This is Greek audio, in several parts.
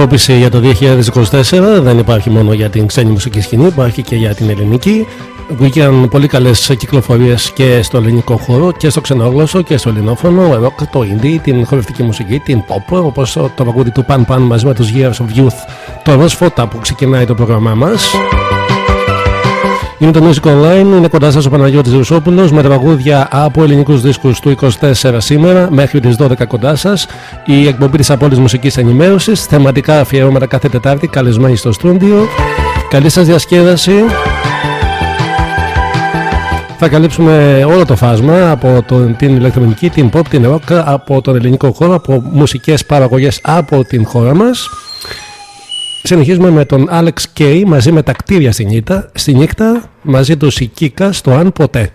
οξυγόνο Ανασκόπηση για το 2024 δεν υπάρχει μόνο για την ξένη μουσική σκηνή, υπάρχει και για την ελληνική. Βγήκαν πολύ καλές κυκλοφορίες και στο ελληνικό χώρο και στο ξενόγλωσσο και στο ελληνόφωνο, rock, το indie, την χορευτική μουσική, την pop, όπως το παγκούδι του Pan Pan μαζί με τους Years of Youth, το Ροζ Φώτα που ξεκινάει το πρόγραμμά μας. Είναι το Music Online, είναι κοντά σας ο Παναγιώτης Ρουσόπουλος με τα παγούδια από ελληνικούς δίσκους του 24 σήμερα μέχρι τις 12 κοντά σας. Η εκπομπή της απόλυτης μουσικής ενημέρωσης, θεματικά αφιερώματα κάθε Τετάρτη, καλεσμένοι στο στούντιο. Καλή σας διασκέδαση. Θα καλύψουμε όλο το φάσμα από τον, την ηλεκτρονική, την pop, την rock, από τον ελληνικό χώρο, από μουσικές παραγωγές από την χώρα μας. Συνεχίζουμε με τον Alex K μαζί με τα κτίρια στη νύχτα, στη νύχτα μαζί του η Κίκα στο Αν Ποτέ.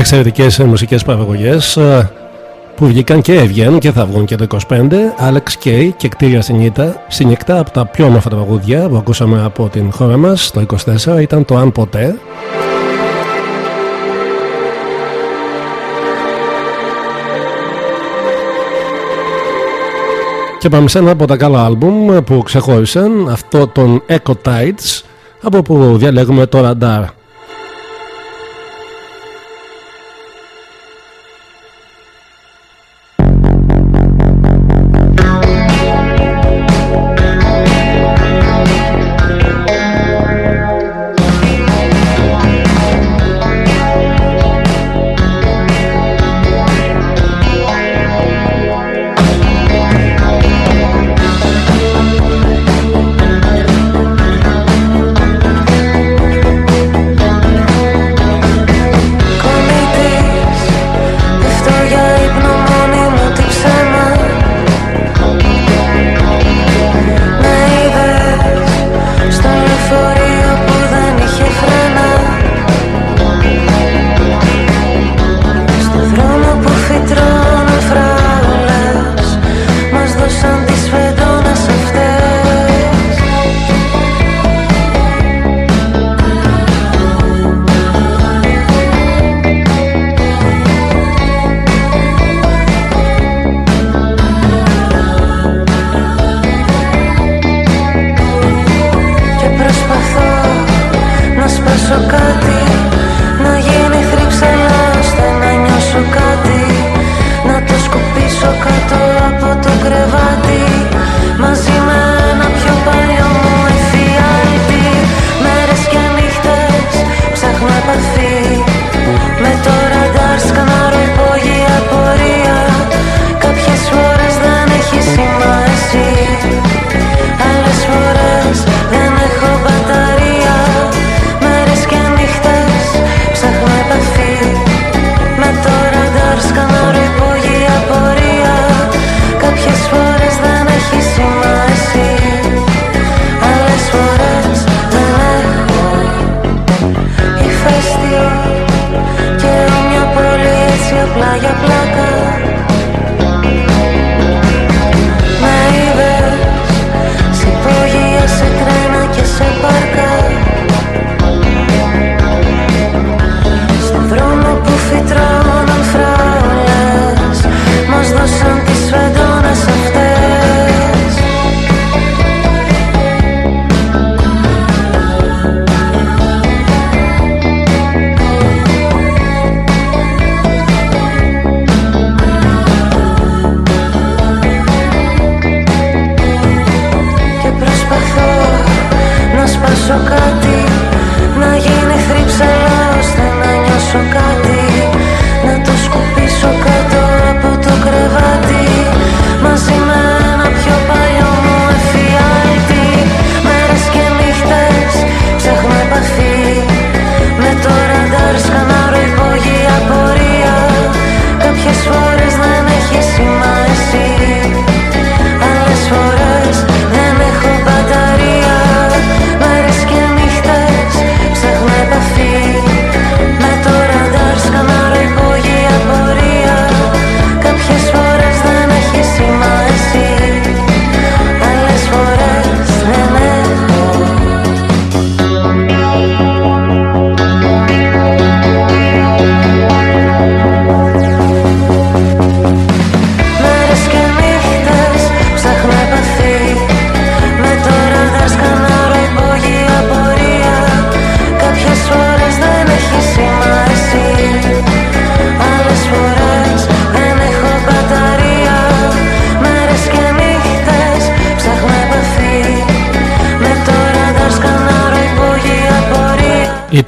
Εξαιρετικές μουσικές παραγωγές ε, που βγήκαν και έβγαιναν και θα βγουν και το 25 Alex K και κτίρια συνήτα συνεκτά από τα πιο όμορφα τραγούδια που ακούσαμε από την χώρα μας το 24 ήταν το Αν Ποτέ. Και πάμε σε ένα από τα καλά άλμπουμ που ξεχώρισαν αυτό τον Echo Tides από που διαλέγουμε το Radar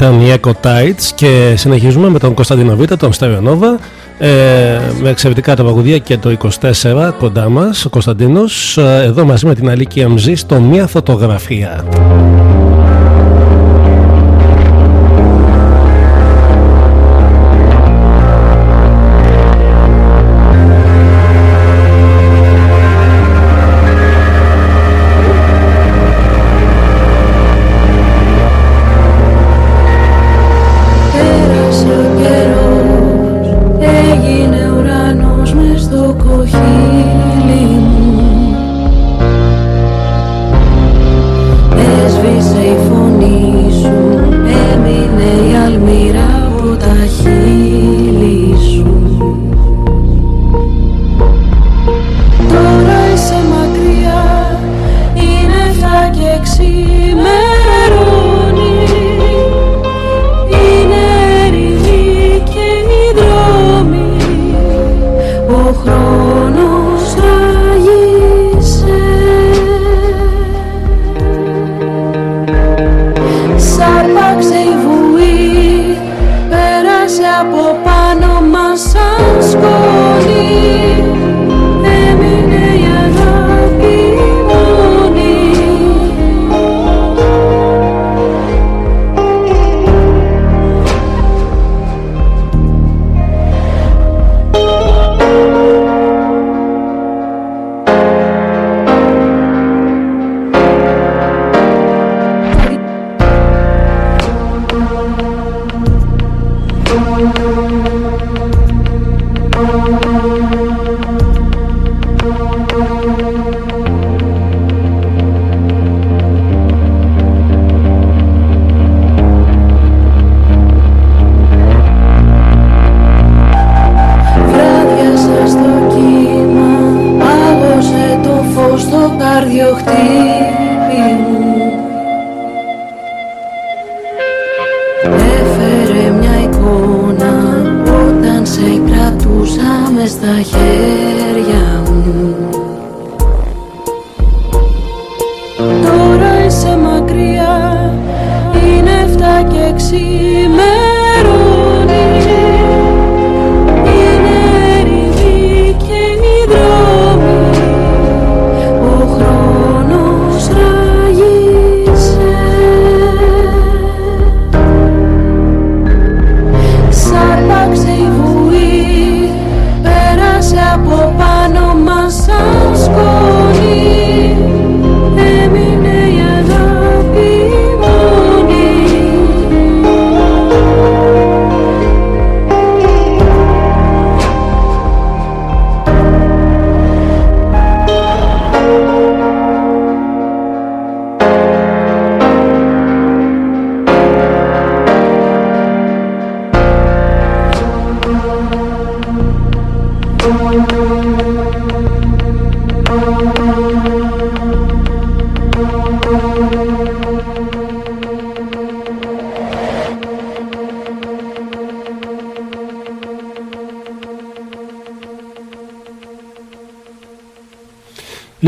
ήταν η Echo Tides και συνεχίζουμε με τον Κωνσταντίνο Β, τον Στερεονόβα ε, με εξαιρετικά τα παγουδία και το 24 κοντά μας ο Κωνσταντίνος ε, εδώ μαζί με την Αλίκη MZ στο Μία Φωτογραφία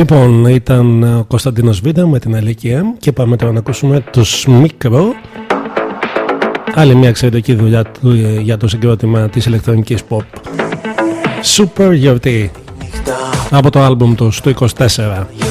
Λοιπόν, ήταν ο Κωνσταντίνος Βίντα με την Αλίκη και πάμε τώρα να ακούσουμε τους Μικρό άλλη μια εξαιρετική δουλειά του, ε, για το συγκρότημα της ηλεκτρονικής pop. Super γιορτή από το άλμπουμ του στο 24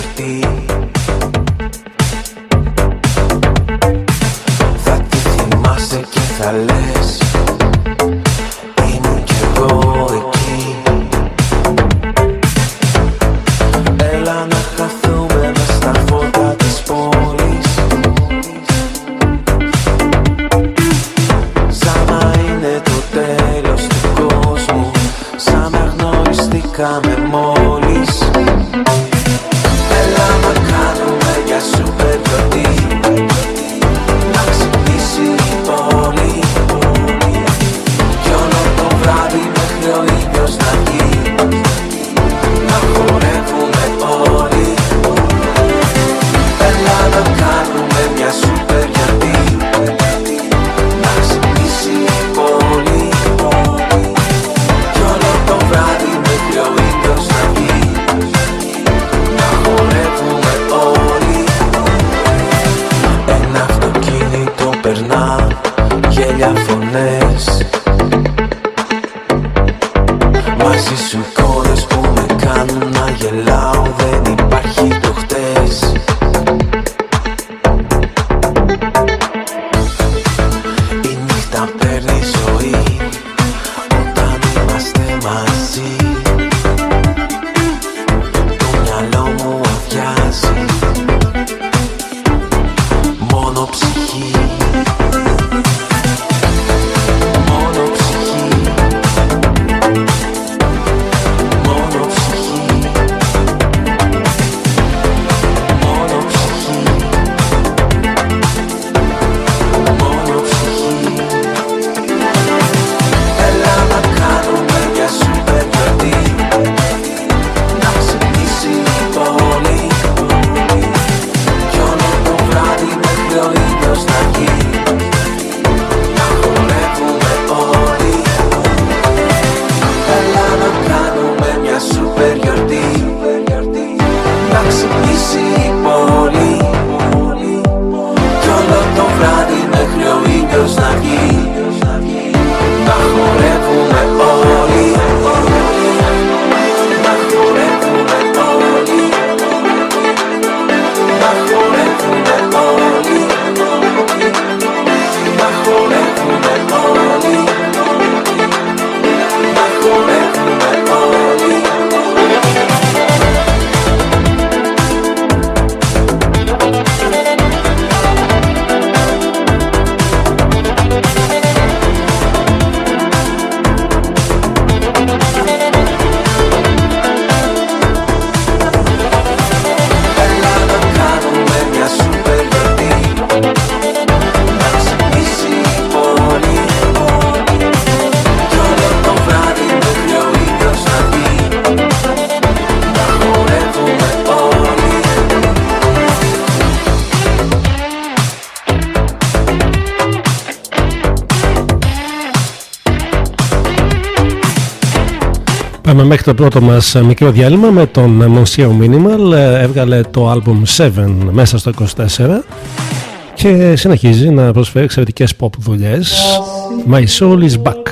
μέχρι το πρώτο μας μικρό διάλειμμα με τον Monsieur Minimal έβγαλε το album 7 μέσα στο 24 και συνεχίζει να προσφέρει εξαιρετικές pop δουλειές. My Soul is Back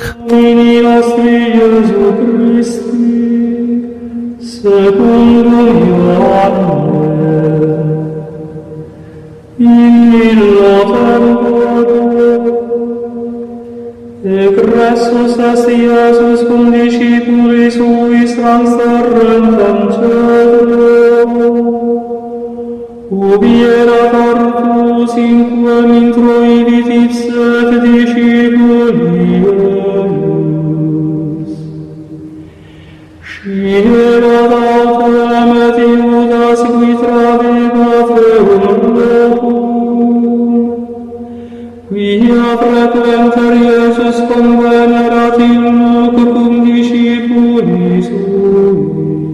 miseris ois.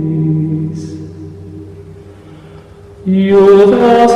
Iudas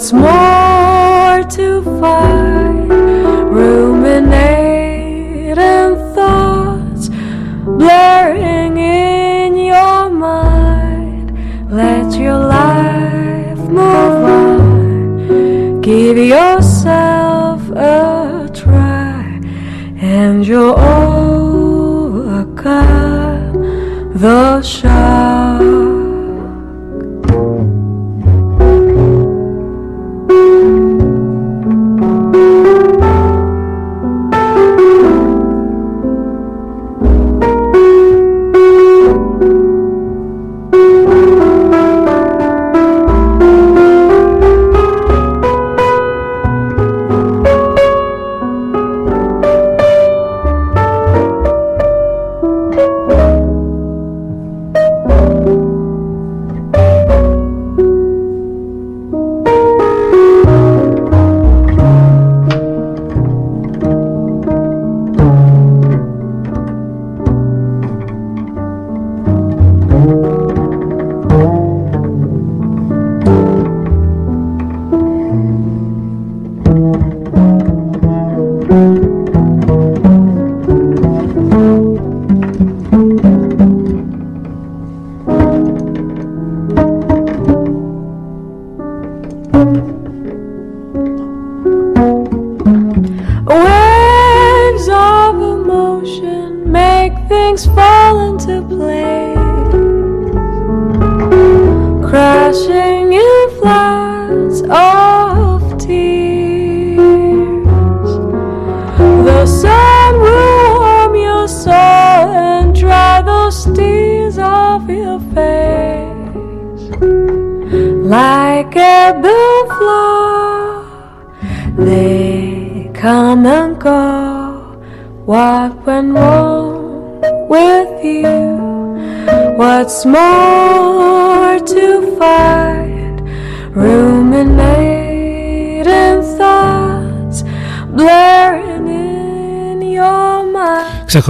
What's more to find? Ruminating thoughts blaring in your mind. Let your life move on. Give yourself a try, and you'll overcome the shock.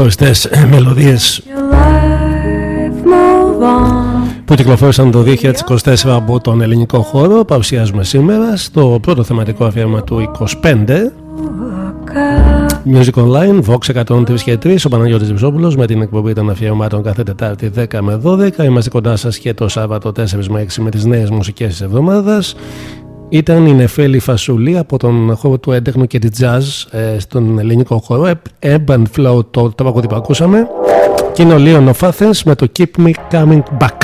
Ξεχωριστές μελωδίες Your life move on. που κυκλοφόρησαν το 2024 από τον ελληνικό χώρο παρουσιάζουμε σήμερα στο πρώτο θεματικό αφιέρωμα του 25 Music Online, Vox 103 και 3, ο Παναγιώτης Βυσόπουλος με την εκπομπή των αφιερωμάτων κάθε Τετάρτη 10 με 12. Είμαστε κοντά σας και το Σάββατο 4 με 6 με τις νέες μουσικές της εβδομάδας. Ήταν η Νεφέλη Φασουλή από τον χώρο του έντεχνου και της jazz ε, στον ελληνικό χώρο. Ebb and Flow το τραγούδι που ακούσαμε. Και είναι ο Leon of Athens με το Keep Me Coming Back.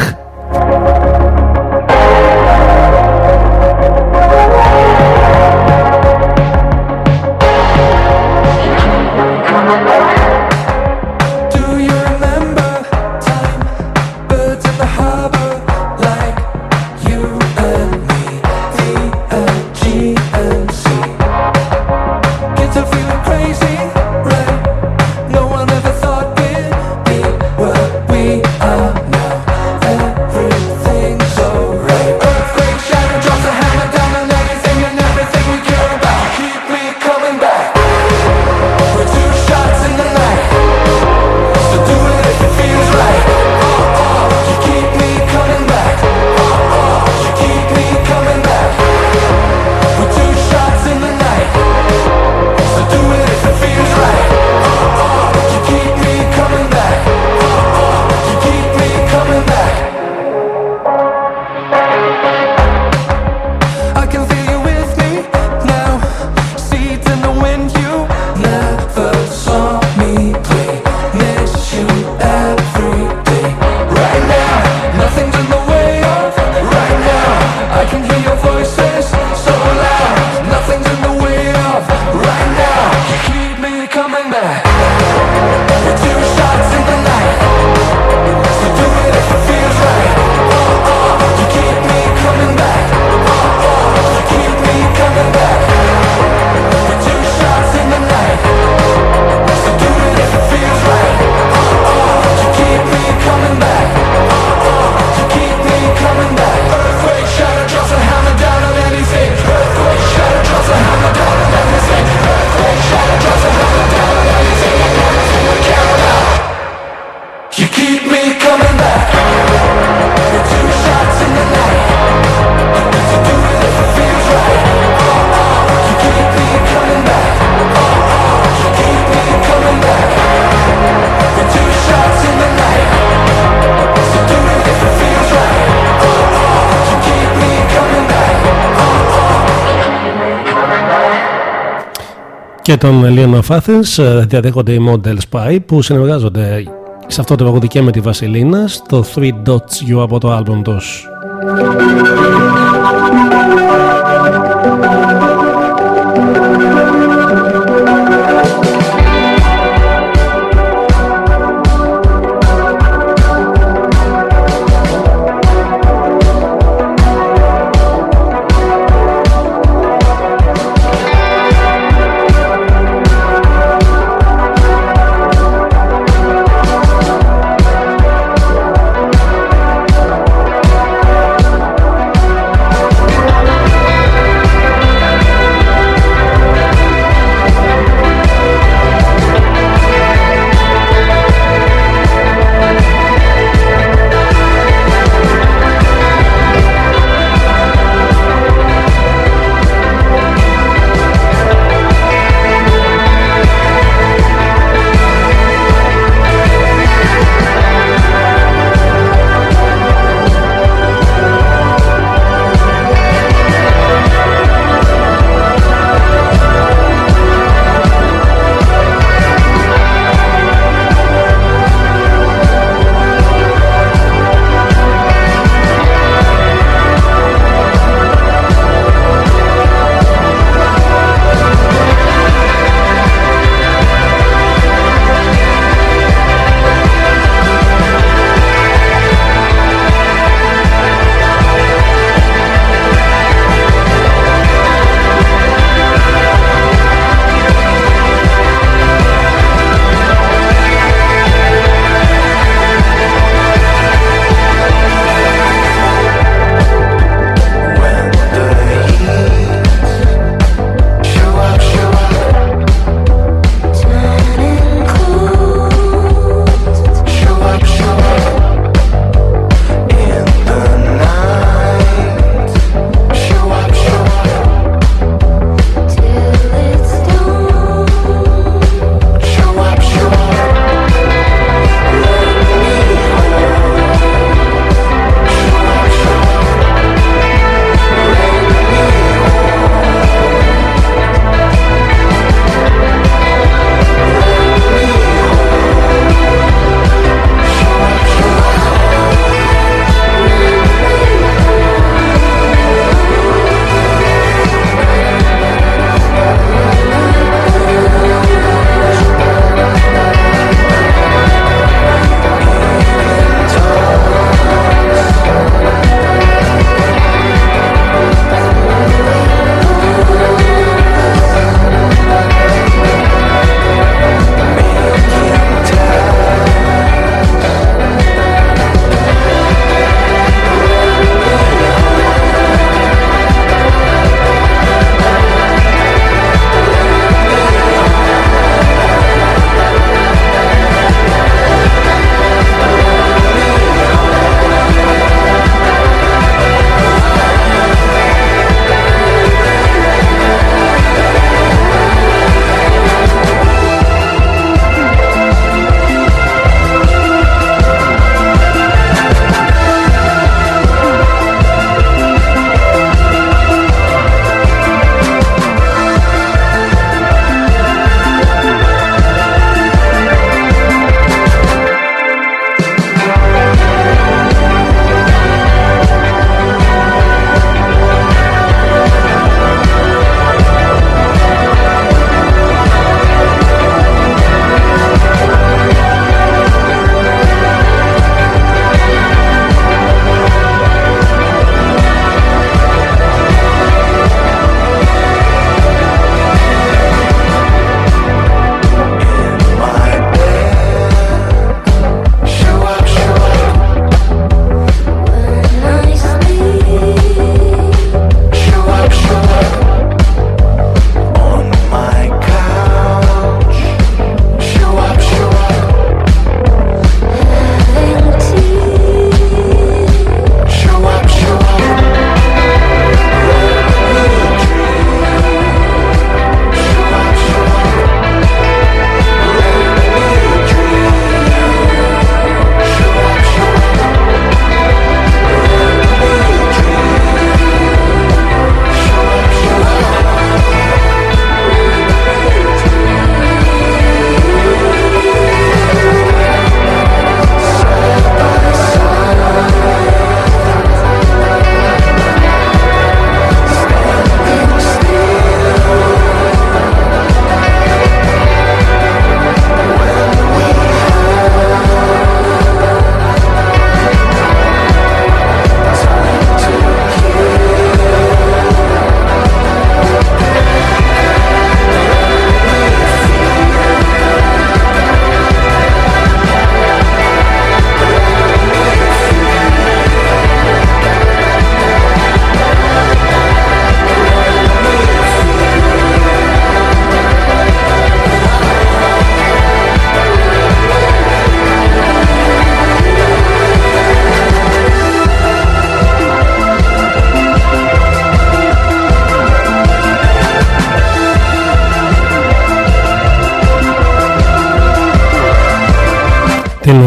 Και τον Leon of Athens ε, διαδέχονται οι Model Spy που συνεργάζονται σε αυτό το τραγούδι και με τη Βασιλίνα στο 3 Dots You από το άλμπομ τους.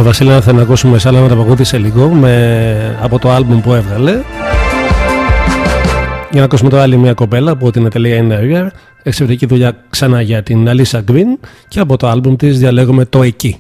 Βασίλη θα να ακούσουμε σε άλλα να σε λίγο με, από το άλμπουμ που έβγαλε. Για να ακούσουμε τώρα άλλη μια κοπέλα από την εταιρεία Inner Εξαιρετική δουλειά ξανά για την Αλίσσα Green και από το άλμπουμ της διαλέγουμε το Εκεί.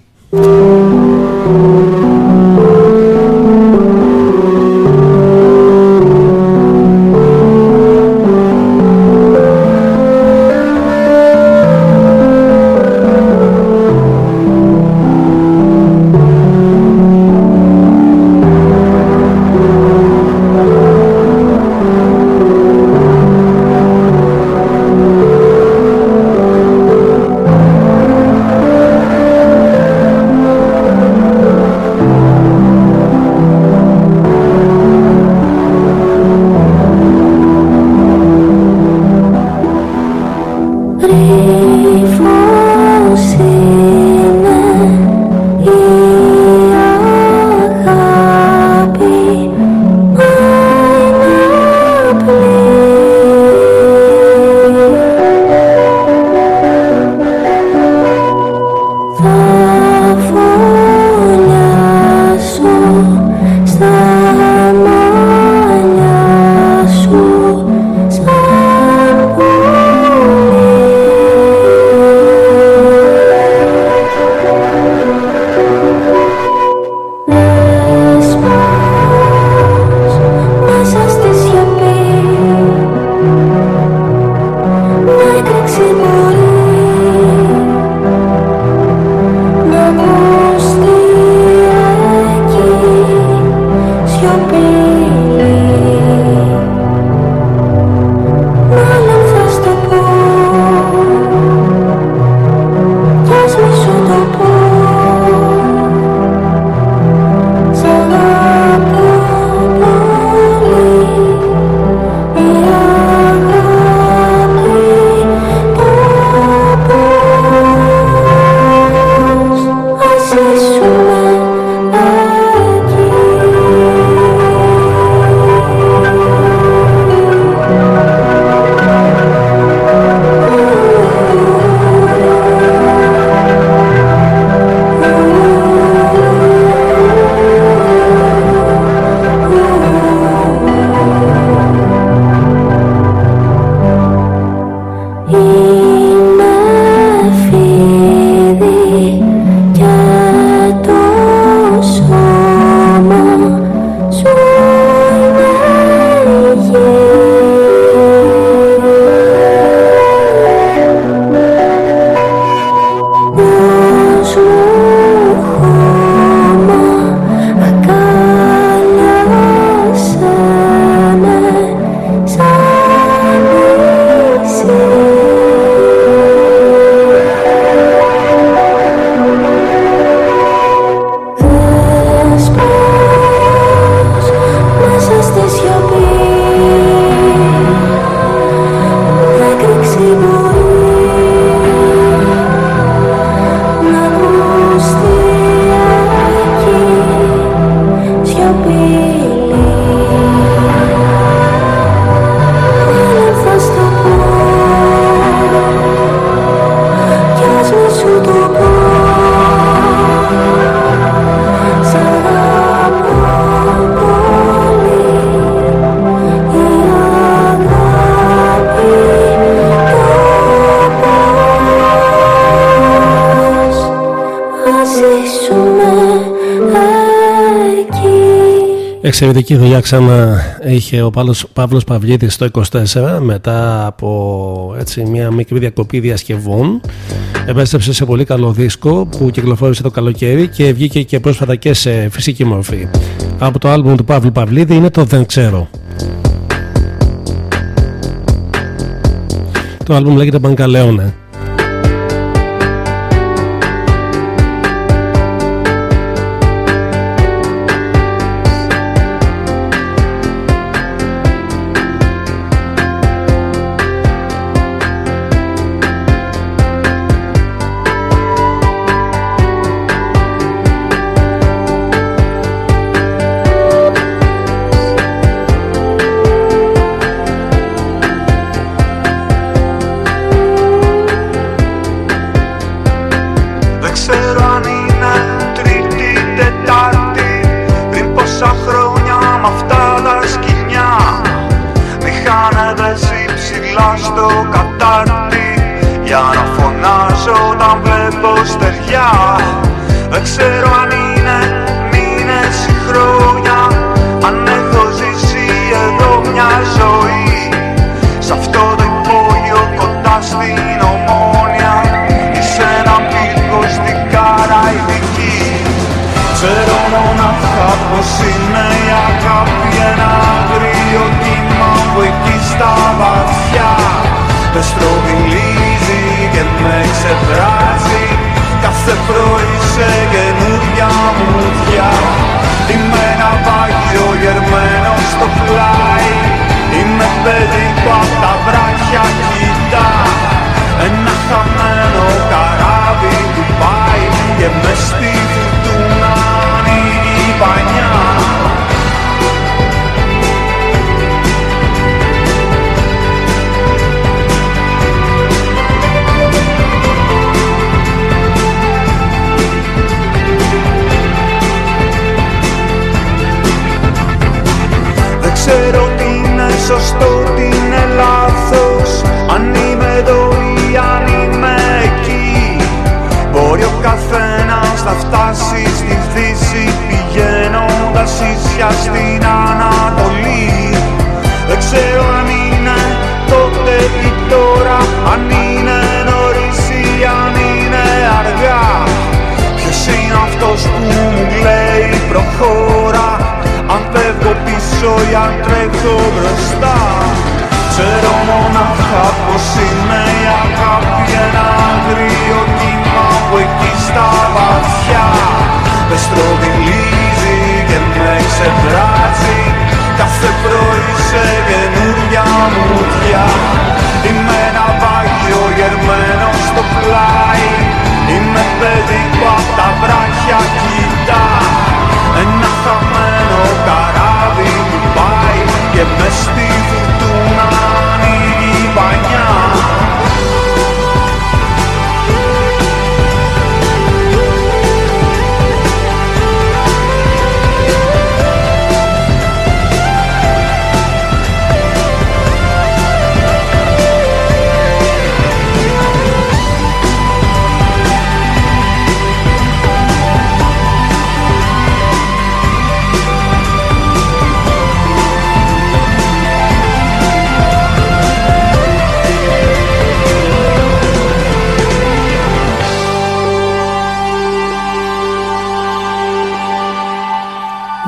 Εξαιρετική δουλειά ξανά είχε ο Παύλος, Παύλος Παυλίδης το 24 μετά από έτσι, μια μικρή διακοπή διασκευών. Επέστρεψε σε πολύ καλό δίσκο που κυκλοφόρησε το καλοκαίρι και βγήκε και πρόσφατα και σε φυσική μορφή. Από το άλμπουμ του Παύλου Παυλίδη είναι το Δεν Ξέρω. Το άλμπουμ λέγεται Μπαγκαλέονε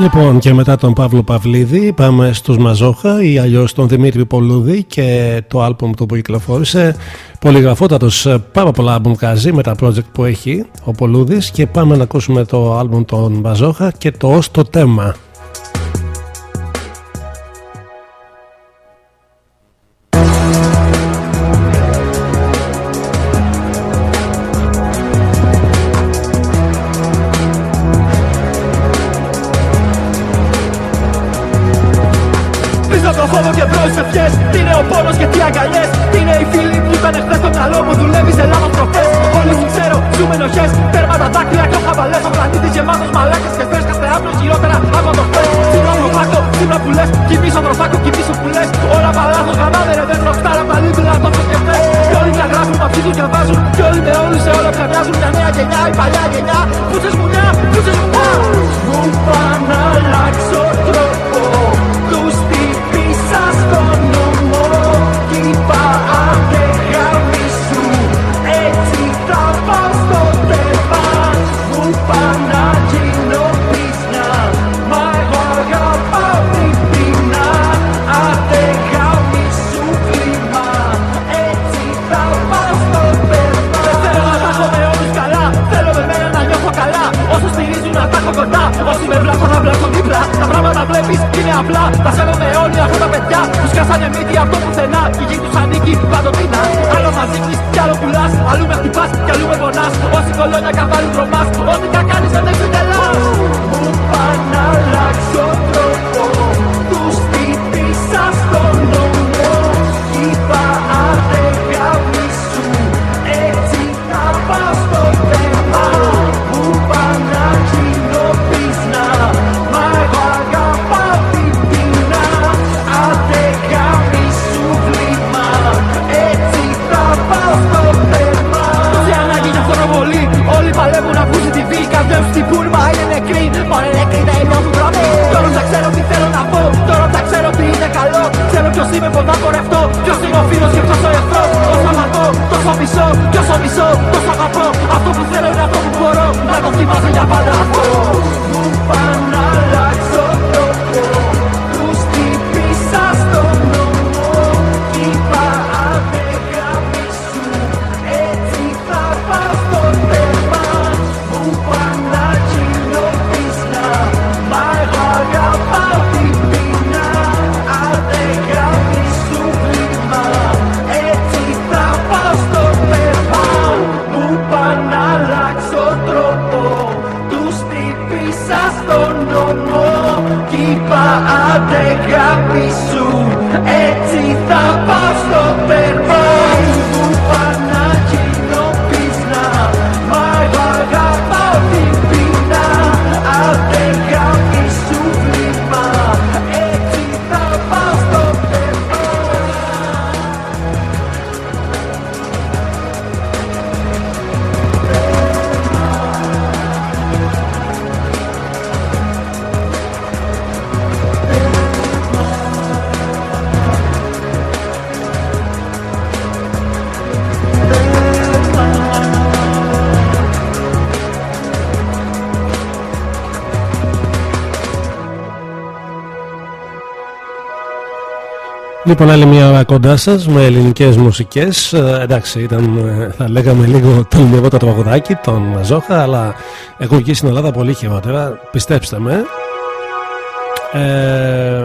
Λοιπόν και μετά τον Παύλο Παυλίδη πάμε στους Μαζόχα ή αλλιώς τον Δημήτρη Πολούδη και το άλμπουμ το που κυκλοφόρησε. Πολυγραφότατος ε, πάρα πολλά άλμπουμ καζί με τα project που έχει ο Πολούδης και πάμε να ακούσουμε το άλμπουμ των Μαζόχα και το ως το τέμα. Λοιπόν, άλλη μια ώρα κοντά σας με ελληνικές μουσικές. εντάξει, ήταν, ε, θα λέγαμε λίγο τολμηρό το τραγουδάκι, τον Ζόχα, αλλά έχω βγει στην Ελλάδα πολύ χειρότερα. Πιστέψτε με. Ε,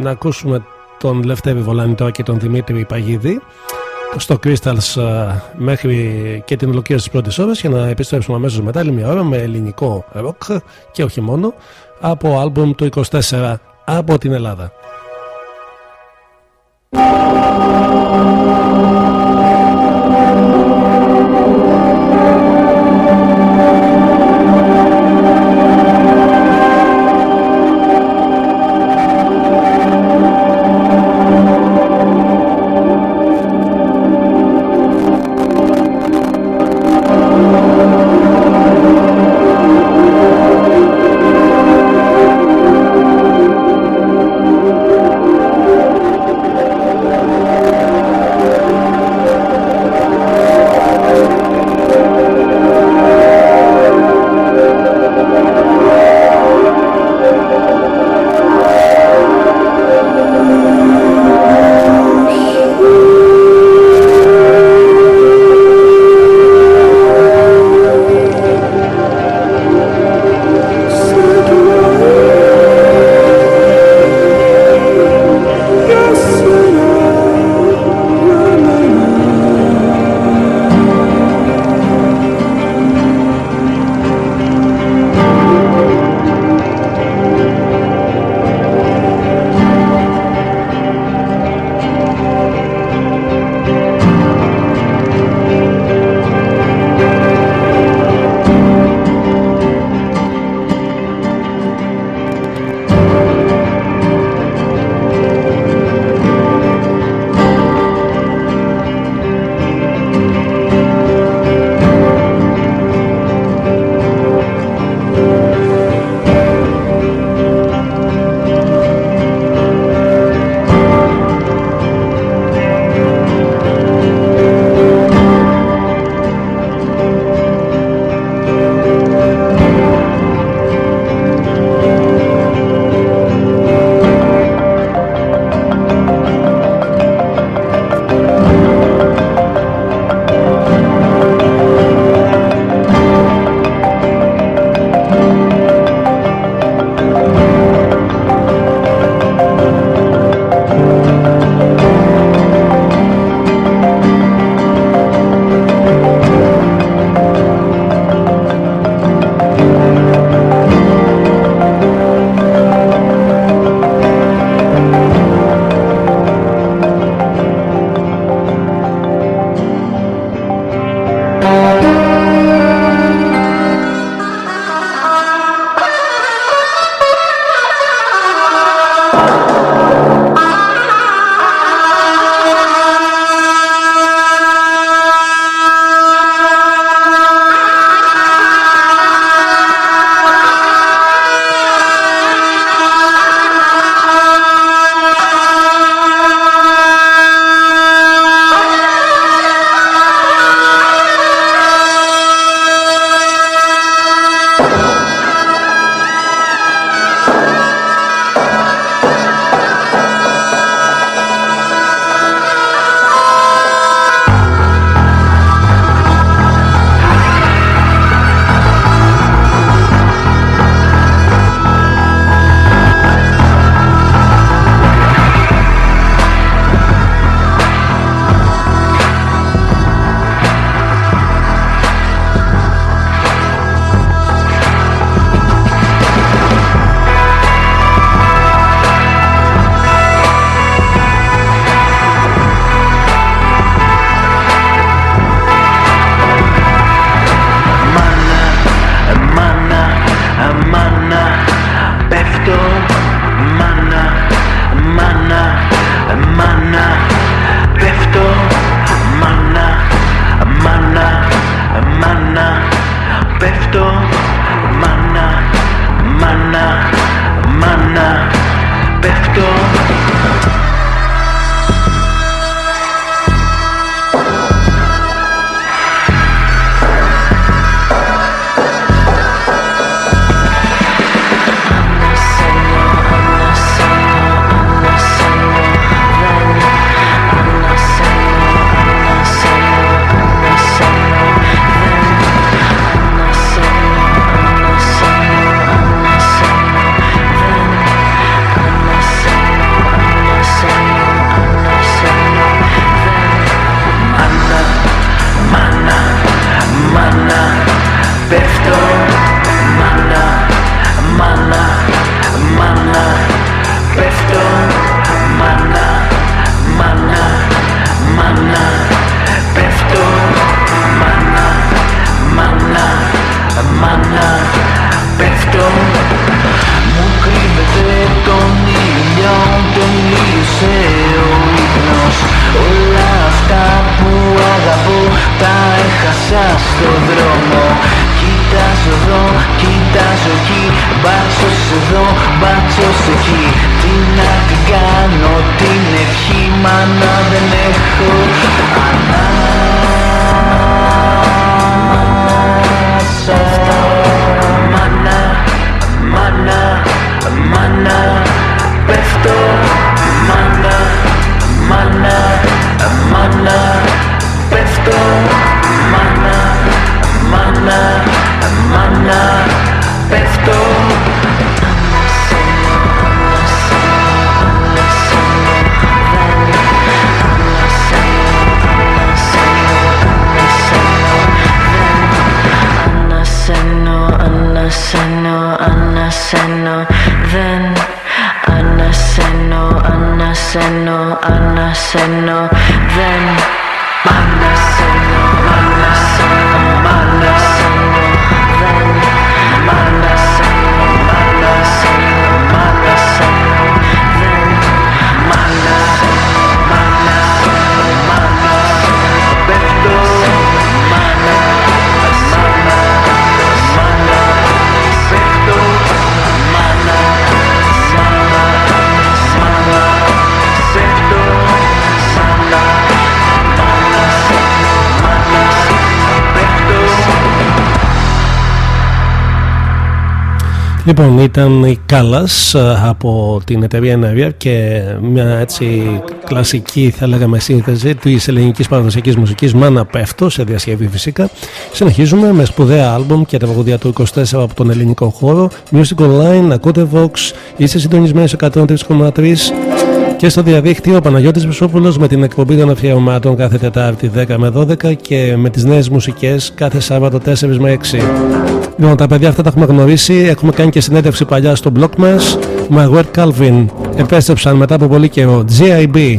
να ακούσουμε τον Λευτέρη Βολάνη τώρα και τον Δημήτρη Παγίδη στο Crystals ε, μέχρι και την ολοκλήρωση της πρώτης ώρας για να επιστρέψουμε αμέσως μετά άλλη μια ώρα με ελληνικό ροκ και όχι μόνο από άλμπουμ του 24 από την Ελλάδα. Λοιπόν, ήταν η Κάλλας ε, από την εταιρεία Ενέργεια και μια έτσι κλασική θα λέγαμε σύνθεση της ελληνικής παραδοσιακής μουσικής Μάνα Πέφτω σε διασκευή φυσικά. Συνεχίζουμε με σπουδαία άλμπομ και τα τραγουδία του 24 από τον ελληνικό χώρο. Music Online, ακούτε Vox, είστε συντονισμένοι σε 103,3 και στο διαδίκτυο ο Παναγιώτης Βεσόπουλος με την εκπομπή των αφιερωμάτων κάθε Τετάρτη 10 με 12 και με τις νέες μουσικές κάθε Σάββατο 4 με 6. Λοιπόν, τα παιδιά αυτά τα έχουμε γνωρίσει. Έχουμε κάνει και συνέντευξη παλιά στο blog μας. Margaret Calvin επέστρεψαν μετά από πολύ καιρό. GIB.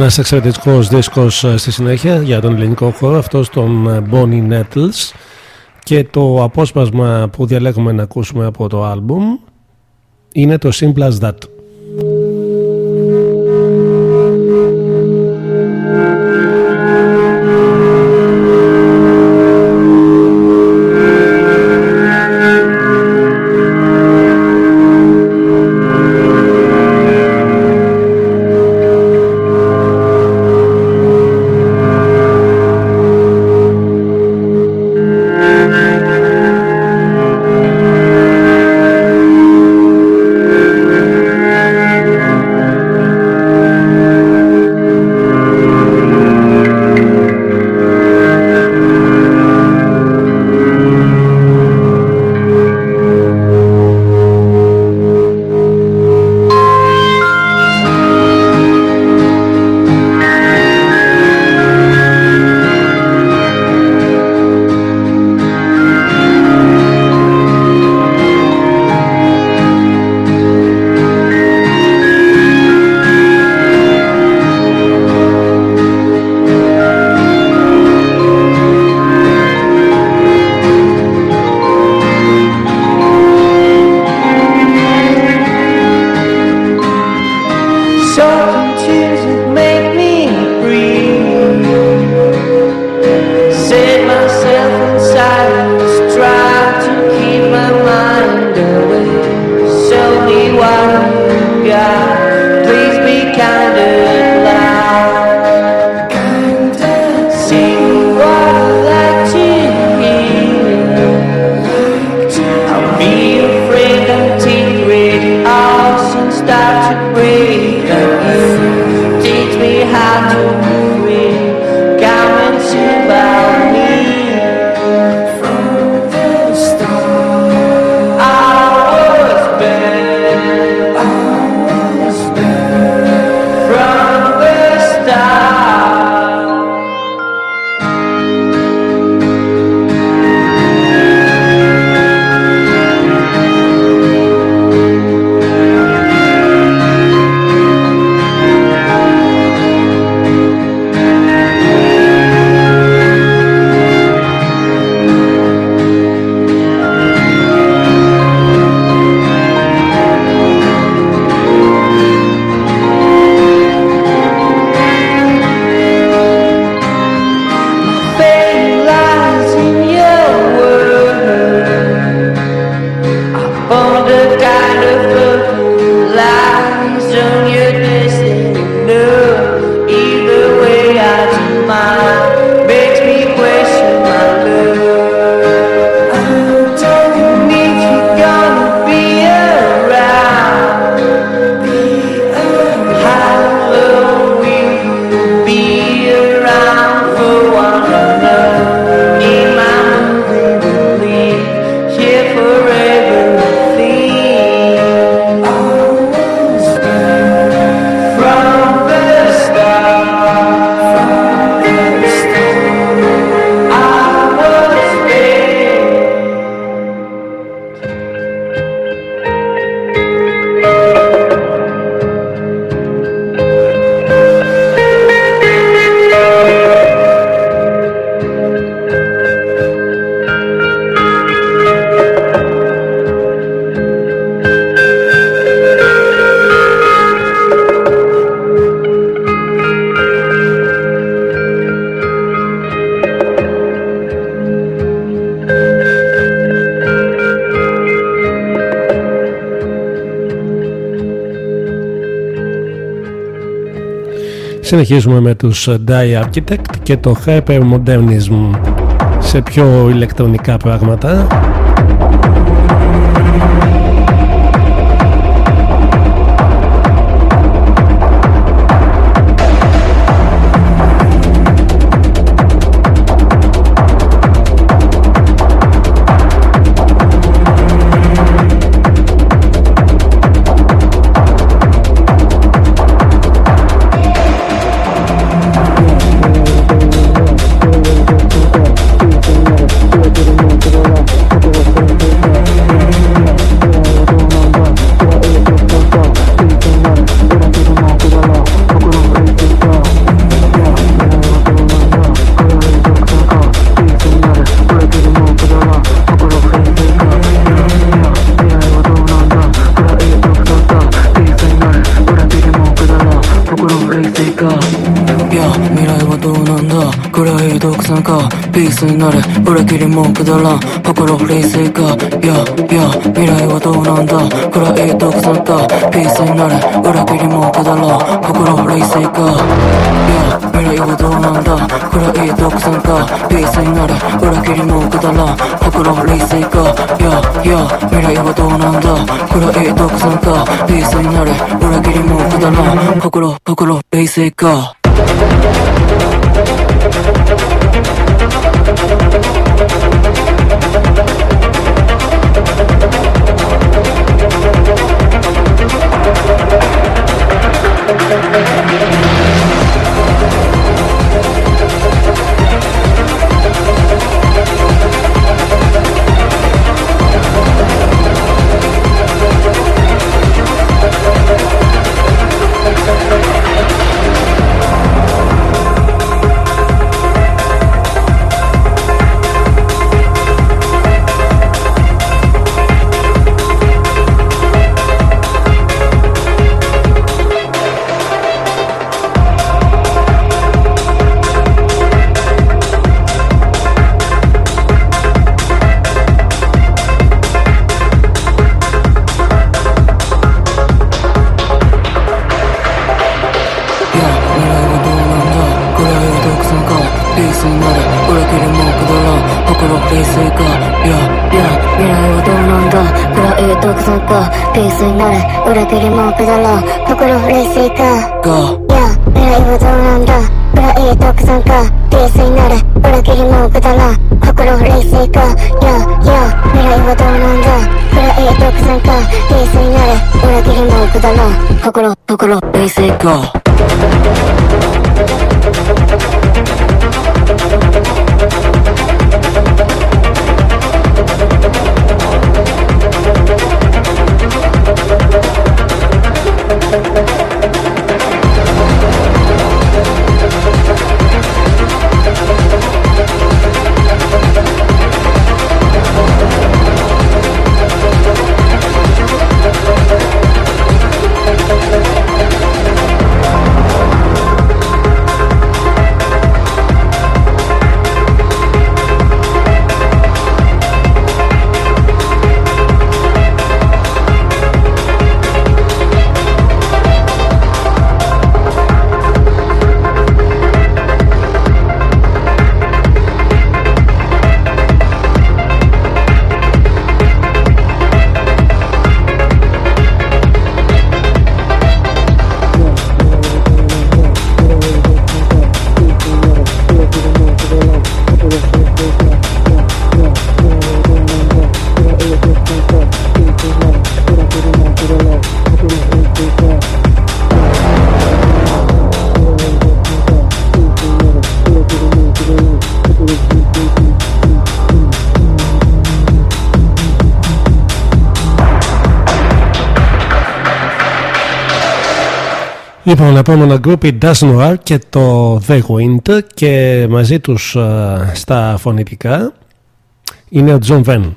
Ένας εξαιρετικός δίσκος ε, στη συνέχεια για τον ελληνικό χώρο, αυτός των ε, Bonnie Nettles. Και το απόσπασμα που διαλέγουμε να ακούσουμε από το άλμπουμ είναι το Simple as That. Συνεχίζουμε με τους Die Architect και το Hypermodernism σε πιο ηλεκτρονικά πράγματα. 独尊かピースになれ裏切りもくだらん心冷静かいやいや未来はどうなんだ。暗い独尊かピースになれ裏切りもくだらん心冷静か。いや未来はどうなんだ。暗い独尊かピースになれ裏切りもくだらん心冷静か。いやいや未来はどうなんだ。暗い独尊かピースになれ裏切りもくだらん心心冷静か。冷になる。裏切りも句だろ心冷静か。いや未来はどうなんだ。裏いい特産か。冷になる裏切りも句だろ心冷静か。いやいや。未来はどうなんだ。裏いい特産か。冷になる裏切りも句だろ心心冷静か。Λοιπόν, επόμενο group η Das Noir και το The Wind και μαζί τους uh, στα φωνητικά είναι ο John Venn.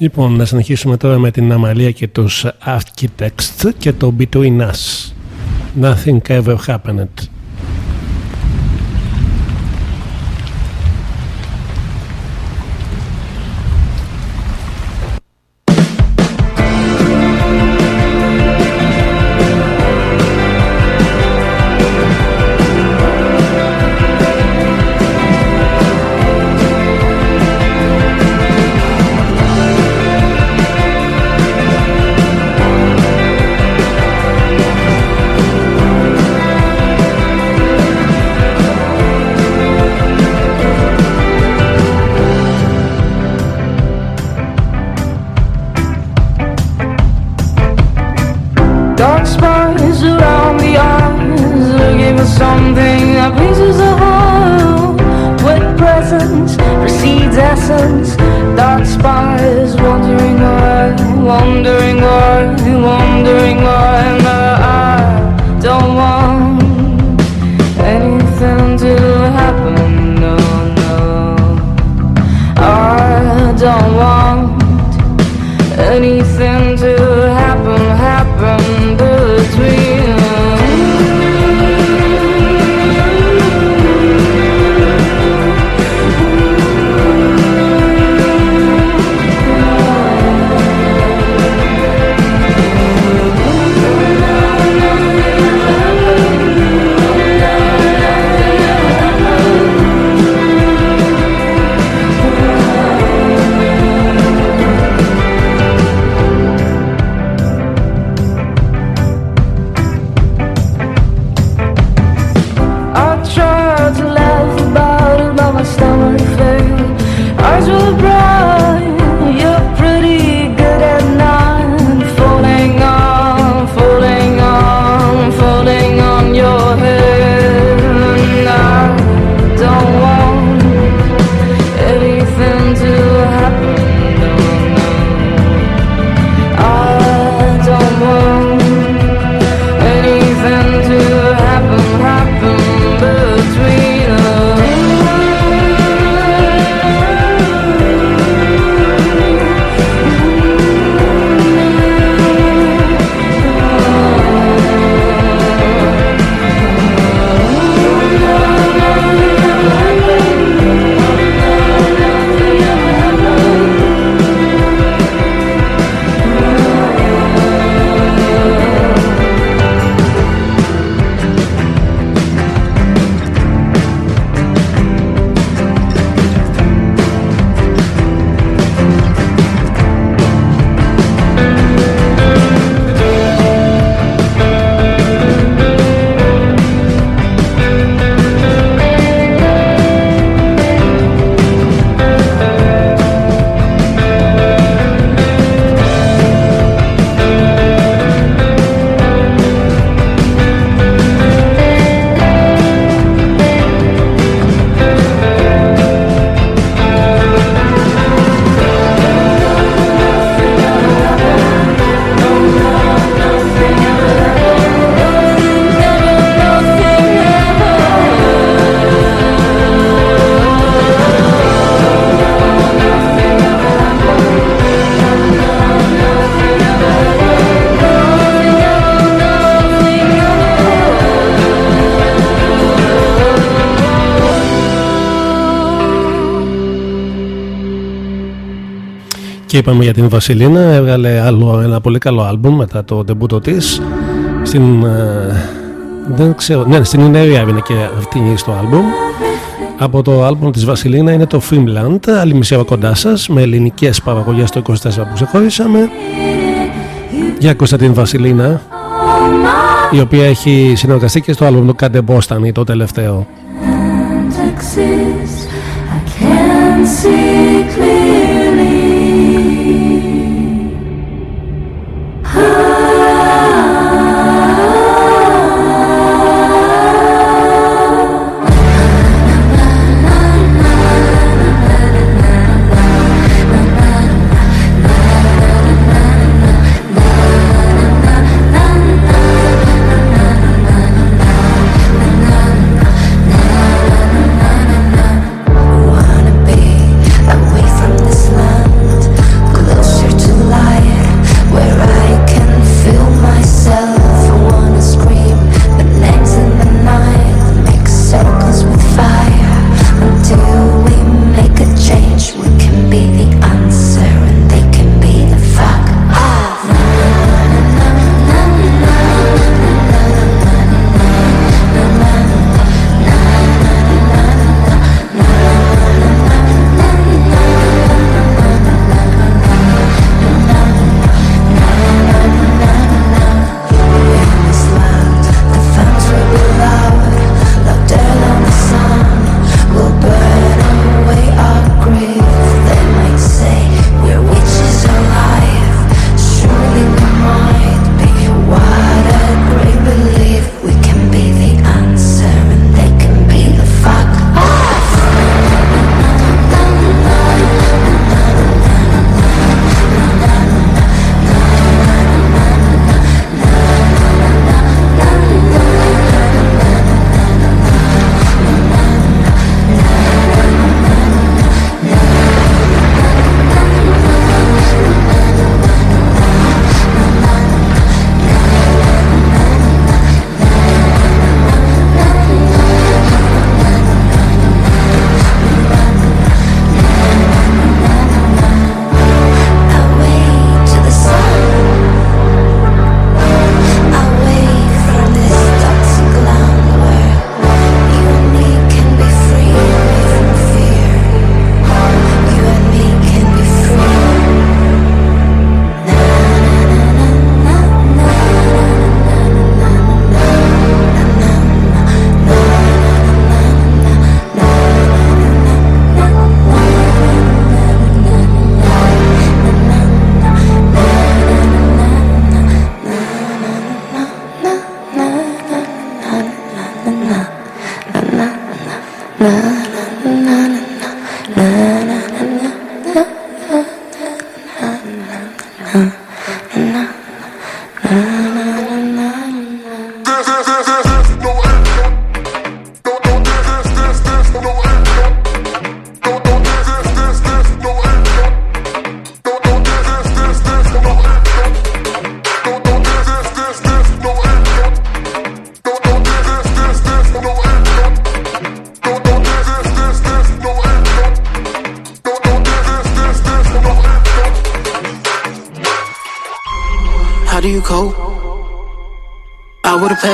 Λοιπόν, να συνεχίσουμε τώρα με την Αμαλία και τους Architects και το Between Us. Nothing ever happened. Και είπαμε για την Βασιλίνα, έβγαλε άλλο ένα πολύ καλό άλμπουμ μετά το ντεμπούτο της. Στην, ε, δεν ξέρω, ναι, στην Ινέρια είναι και αυτή στο άλμπουμ. Από το άλμπουμ της Βασιλίνα είναι το Filmland, άλλη μισή ώρα κοντά σας, με ελληνικές παραγωγές στο 24 που ξεχωρίσαμε. Για ακούσα την Βασιλίνα, η οποία έχει συνεργαστεί και στο άλμπουμ του Κάντε Μπόστανη, το τελευταίο.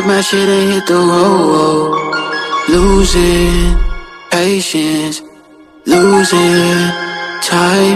My shit and hit the road. Losing patience, losing time.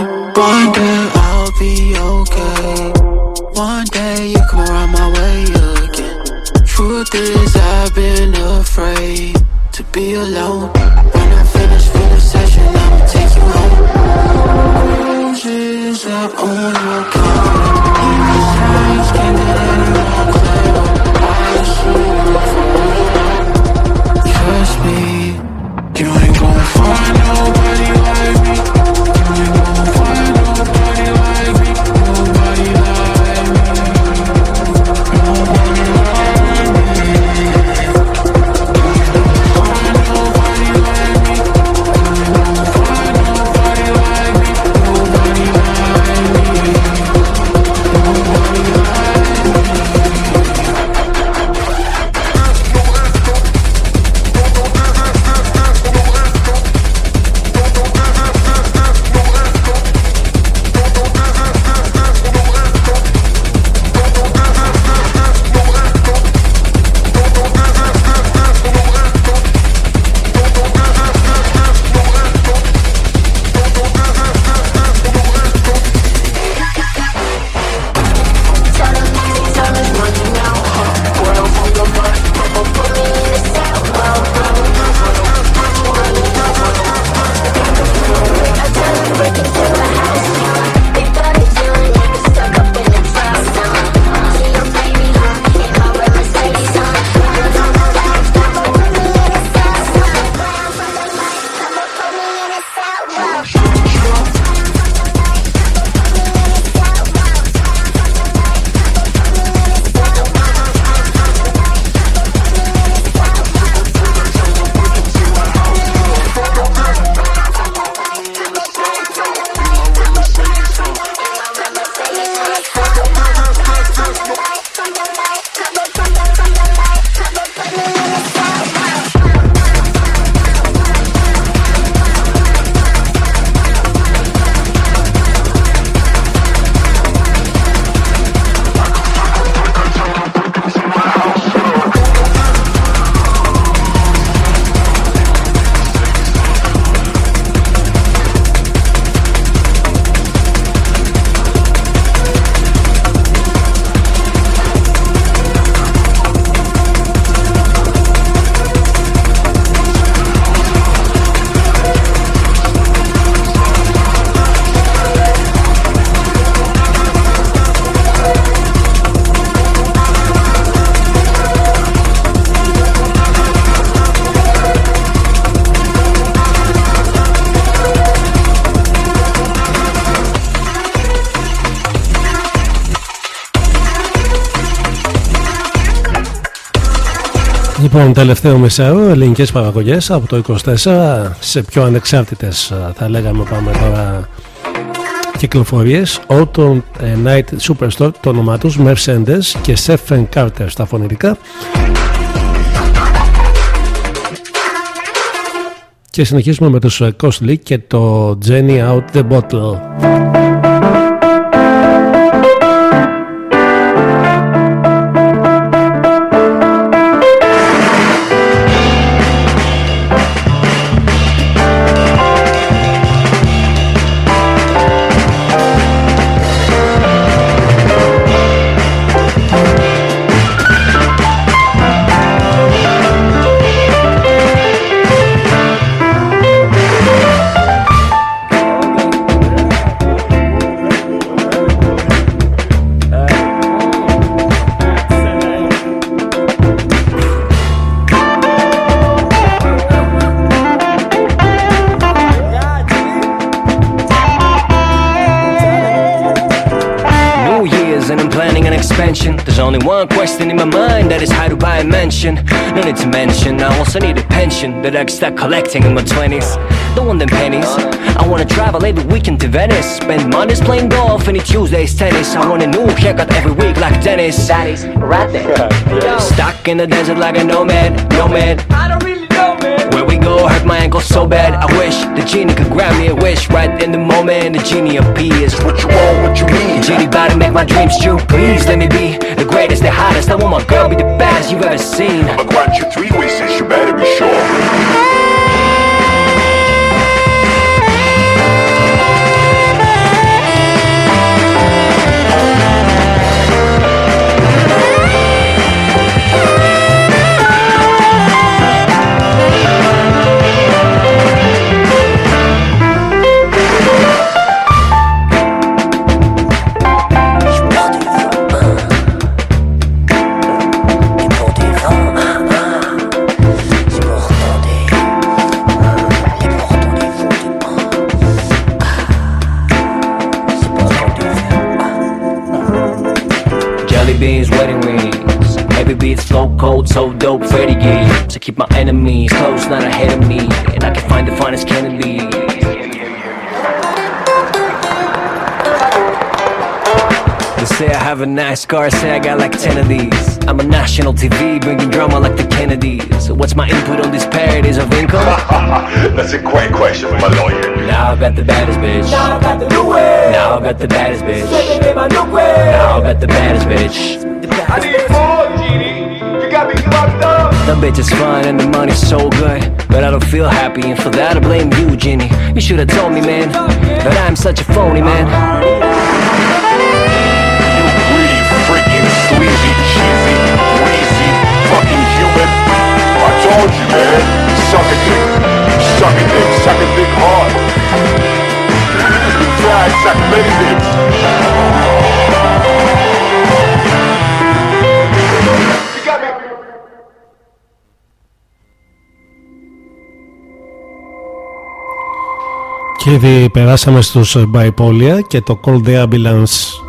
Τελευταίο μεσαίο, ελληνικές παραγωγές από το 24 σε πιο ανεξάρτητες, θα λέγαμε, πάμε τώρα κυκλοφορίες. Autumn Night Superstore, το όνομά τους, Mercedes και Stephen Carter στα φωνητικά. Και συνεχίζουμε με τους Costly και το Jenny Out the Bottle. That I start collecting in my 20s. Don't want them pennies. I wanna travel every weekend to Venice. Spend Mondays playing golf and Tuesdays tennis. I want a new haircut every week like Dennis. Daddy's right there. Stuck in the desert like a nomad, nomad. We go hurt my ankle so bad. I wish the genie could grant me a wish right in the moment. The genie appears. What you want? What you need? Genie about to make my dreams true. Please let me be the greatest, the hottest. I want my girl be the best you've ever seen. I'ma grant you three wishes. You better be sure. Beans, wedding rings. Every beats, flow cold, so dope, Freddie G. To keep my enemies close, not ahead of me. And I can find the finest Kennedy. Say I have a nice car, say I got like 10 of these. I'm a national TV, bringing drama like the Kennedys. So what's my input on these parodies of income? That's a great question for my lawyer. Now I got the baddest bitch. Now I got the new way. Now I got the baddest bitch. Slipping in my new way. Now I got the baddest bitch. I need more, Genie. You got me locked up. The bitch is fine and the money's so good. But I don't feel happy, and for that I blame you, Ginny. You should have told me, man, that I'm such a phony, man. I told you, man. Suck a dick. Suck a dick. Suck a dick hard. Try suck many dicks. You got me. Και ήδη περάσαμε στους Bipolia και το Call the Ambulance.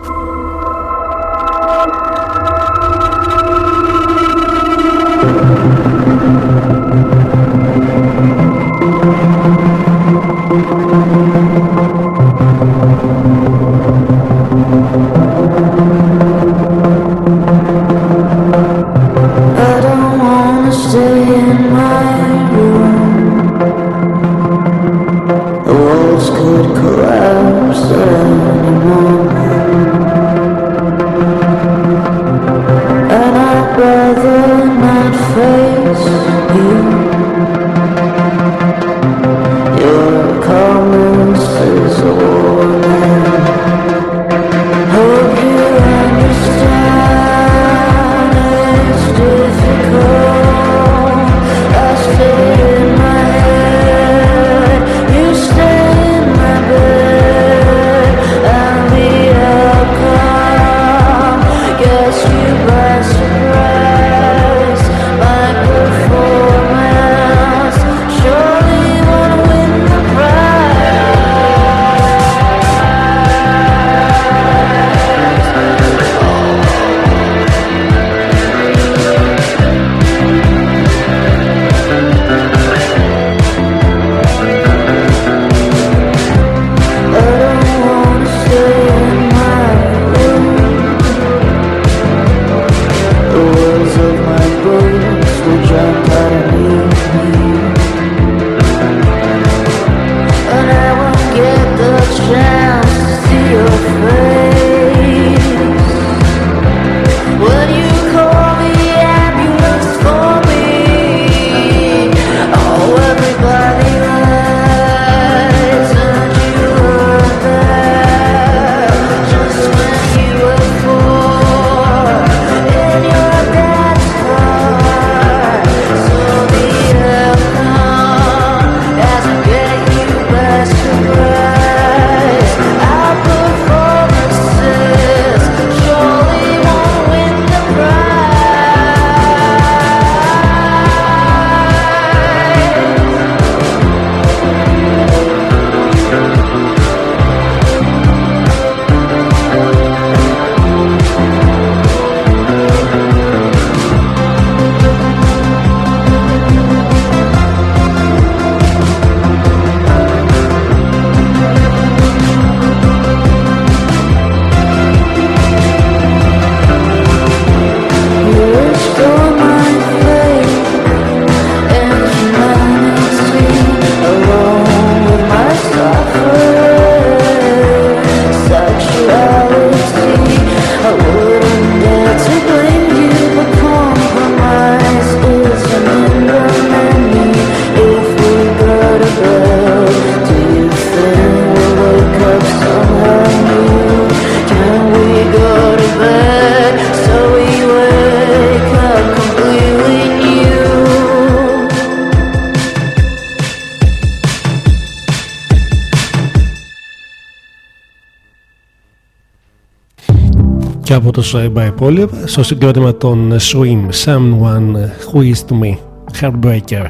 Και από το By Polyp στο συγκρότημα των Swim Someone Who Is To Me Heartbreaker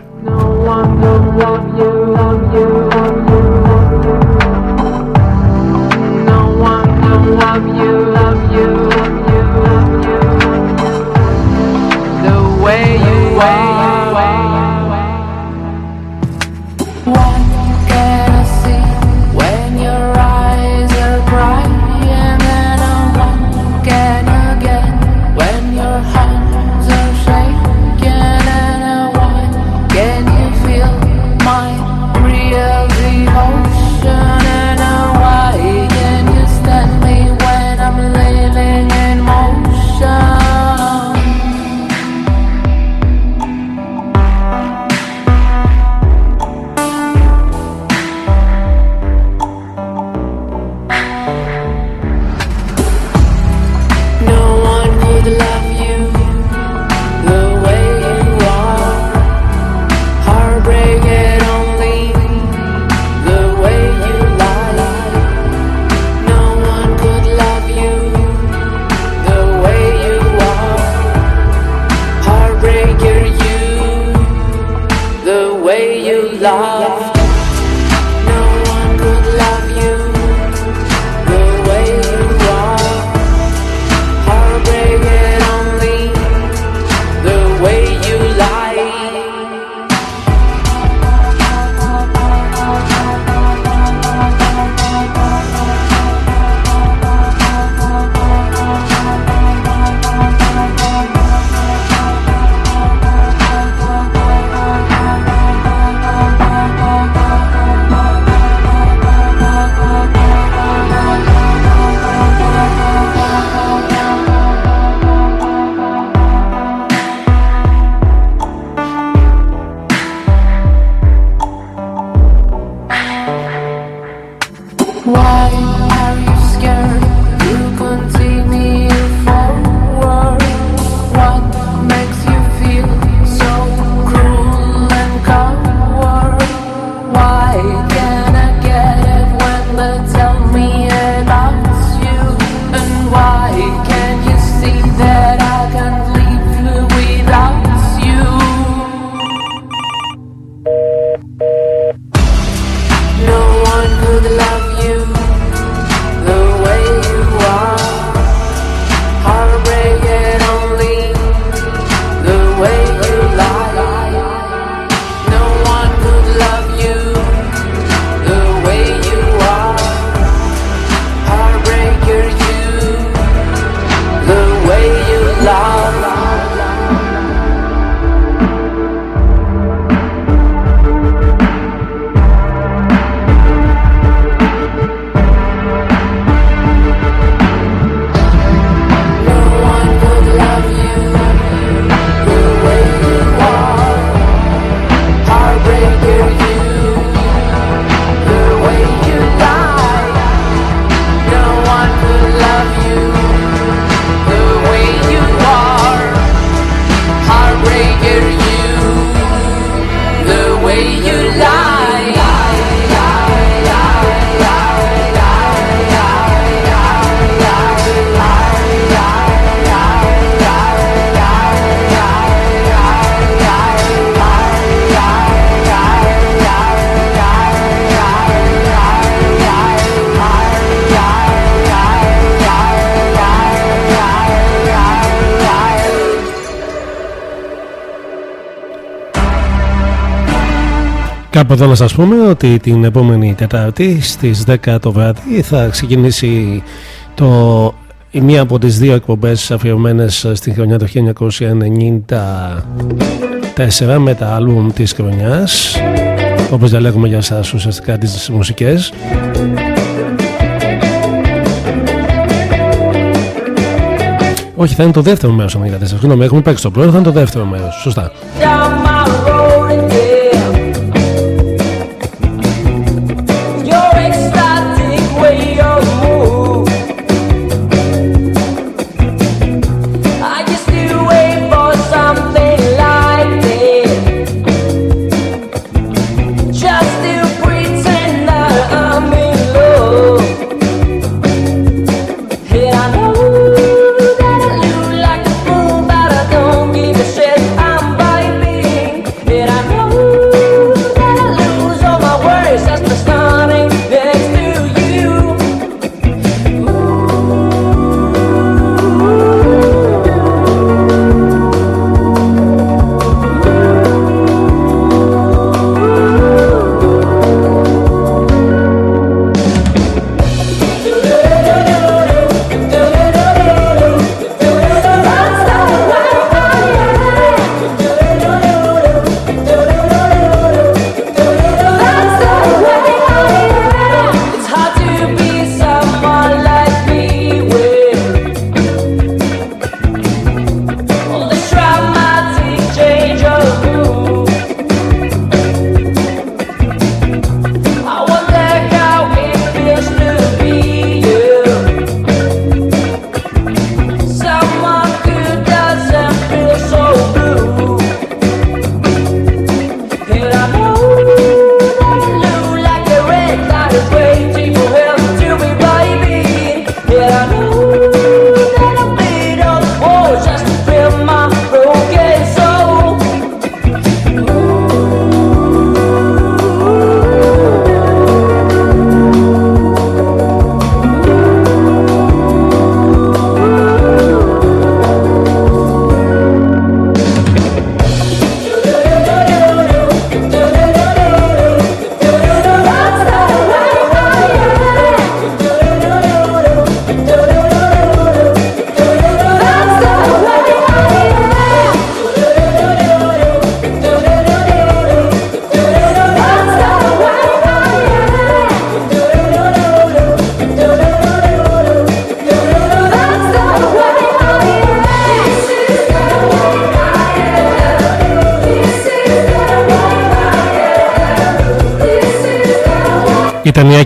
Κάπου εδώ να σας πούμε ότι την επόμενη Τετάρτη στις 10 το βράδυ θα ξεκινήσει το, η μία από τις δύο εκπομπές αφιερωμένες στην χρονιά το 1994 με τα άλμπουμ της χρονιάς όπως διαλέγουμε για σας ουσιαστικά τις μουσικές Όχι, θα είναι το δεύτερο μέρος αν είδατε. Συγγνώμη, έχουμε παίξει το πρώτο, θα είναι το δεύτερο μέρος. Σωστά. Ήταν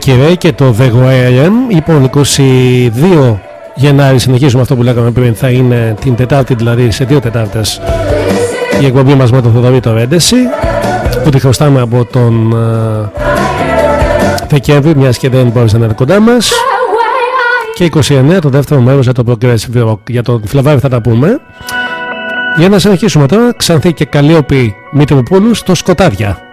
η Akira και το The Guardian. Λοιπόν, 22 Γενάρη συνεχίζουμε αυτό που λέγαμε πριν. Θα είναι την Τετάρτη, δηλαδή σε δύο Τετάρτες η εκπομπή μας με τον Θοδωρή το Ρέντεση που τη χρωστάμε από τον uh, Δεκέμβρη μιας και δεν μπόρεσε να είναι κοντά μας και 29 το δεύτερο μέρος για το Progressive Rock για τον Φλεβάρι θα τα πούμε για να συνεχίσουμε τώρα Ξανθή και Καλλιόπη Μητροπούλου στο Σκοτάδια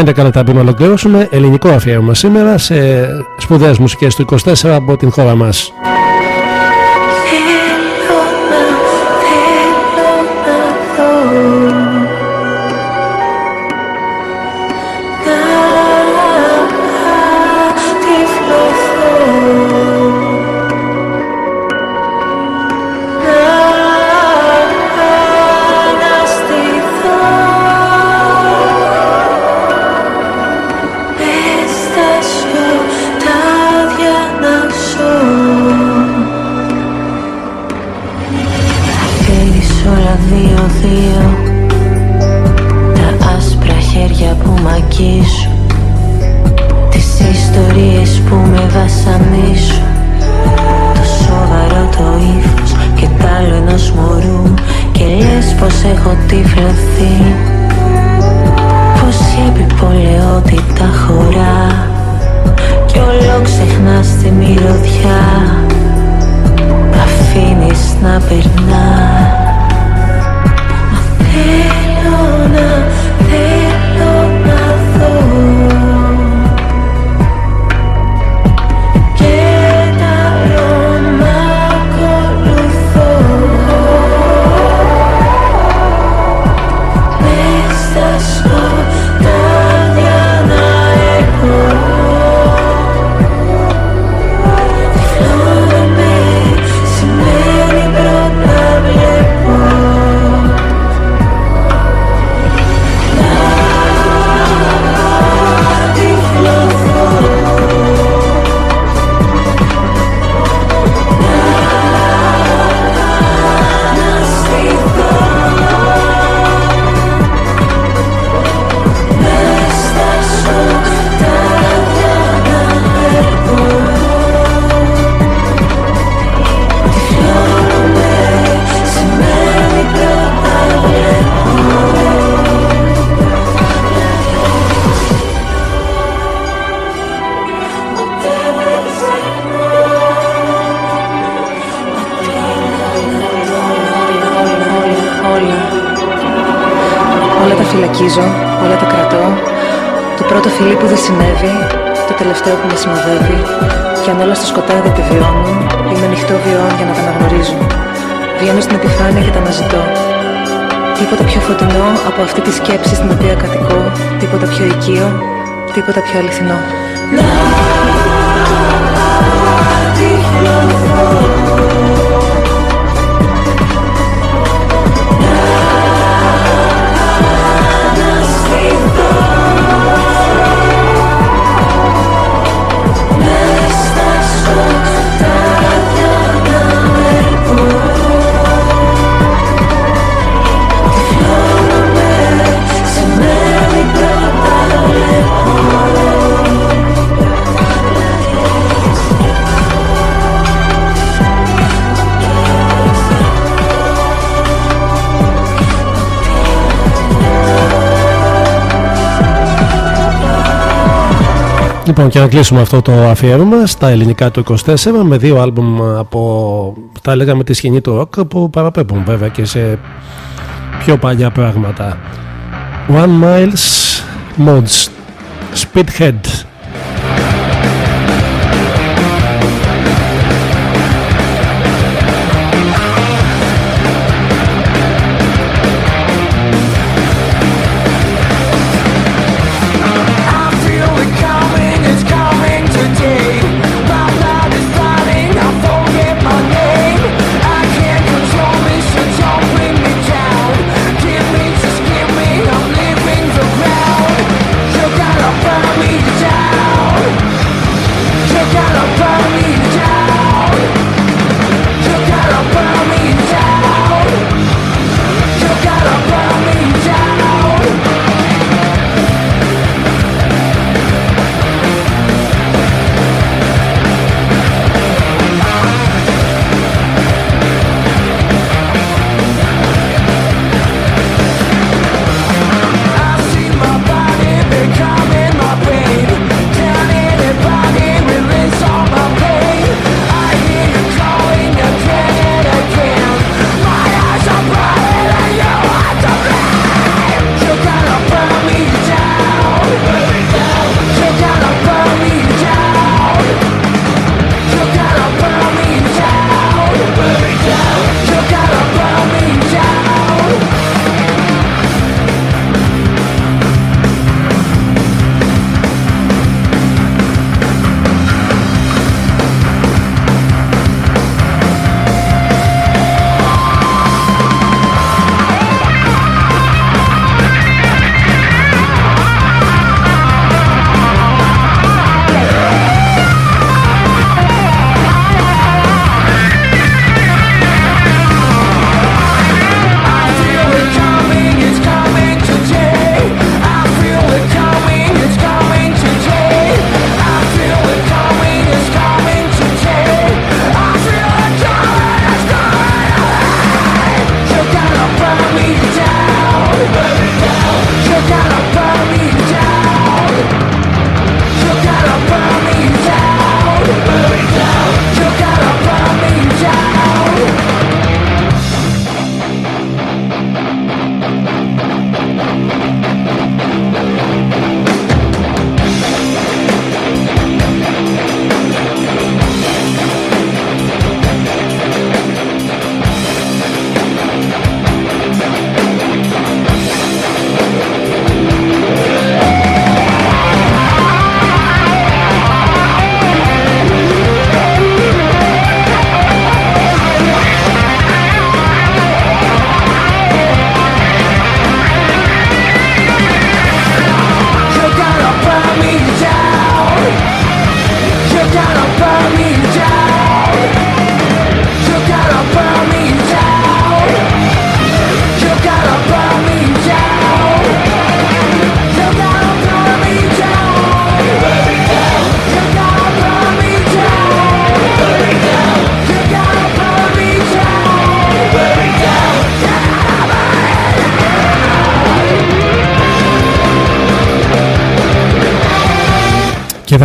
11 λεπτά πριν ολοκληρώσουμε. Ελληνικό αφιέρωμα σήμερα σε σπουδαίες μουσικές του 24 από την χώρα μας τίποτα πιο αληθινό. Λοιπόν και να κλείσουμε αυτό το αφιέρωμα στα ελληνικά του 24 με δύο άλμπουμ από τα έλεγα με τη σκηνή του rock που παραπέμπουν βέβαια και σε πιο παλιά πράγματα. One Miles Mods Speedhead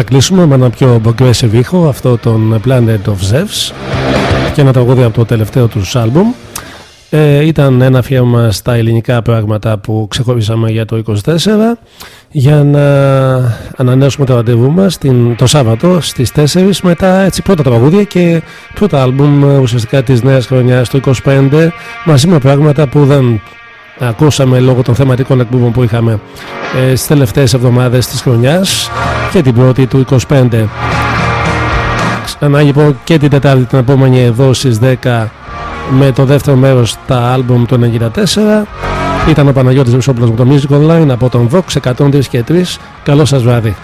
κλείσουμε με ένα πιο progressive ήχο, αυτό τον Planet of Zeus και ένα τραγούδι από το τελευταίο τους άλμπουμ. Ε, ήταν ένα αφιέρωμα στα ελληνικά πράγματα που ξεχωρίσαμε για το 24 για να ανανέωσουμε το ραντεβού μας το Σάββατο στις 4 με τα έτσι, πρώτα τραγούδια και πρώτα άλμπουμ ουσιαστικά της νέας χρονιάς το 25 μαζί με πράγματα που δεν ακούσαμε λόγω των θεματικών εκπομπών που είχαμε ε, στις τελευταίες εβδομάδες της χρονιάς και την πρώτη του 25 Ξανά λοιπόν και την Τετάρτη την επόμενη εδώ στις 10 με το δεύτερο μέρος τα άλμπουμ του 94 ήταν ο Παναγιώτης Βουσόπουλος με το Music Online από τον Vox 103 και 3 καλό σας βράδυ